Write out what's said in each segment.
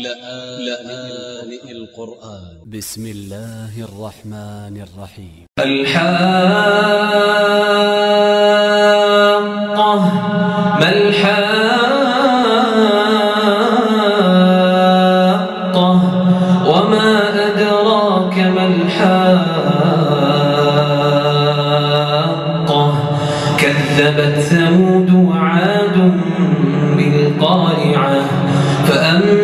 لآن القرآن. ب س م الله الرحمن الرحيم الحاقة ما الحاقة وما أدراك ما الحاقة كذبت ثمود وعاد بالقارعة فأما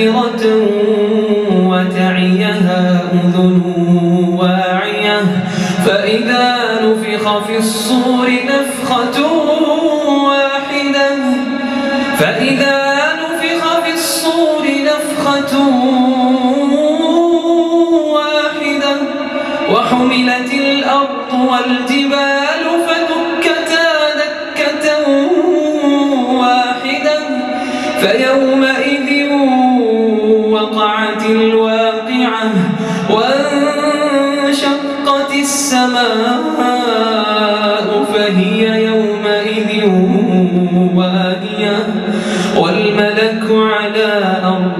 تذكرة وتعيها أذن واعية فإذا نفخ في الصور نفخة واحدة فإذا نفخ في الصور نفخة واحدة وحملت الأرض والجبال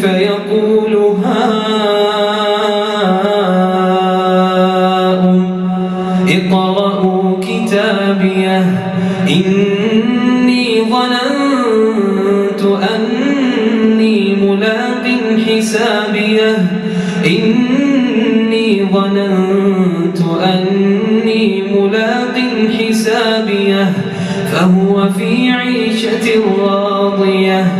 فيقول هاؤم اقرءوا كتابيه. إني ظننت أني ملاق حسابيه. إني ظننت أني ملاق حسابيه. فهو في عيشة راضية.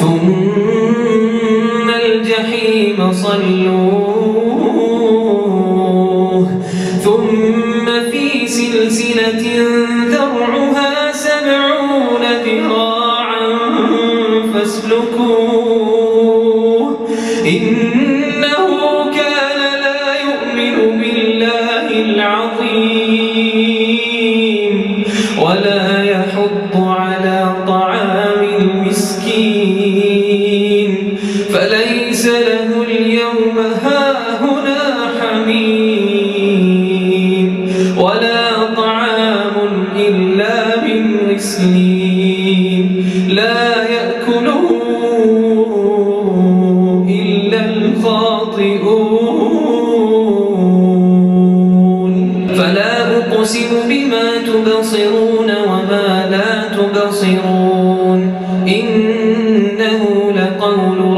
ثم الجحيم صلوه. ثم في سلسلة ذرعها سبعون ذراعا فاسلكوه.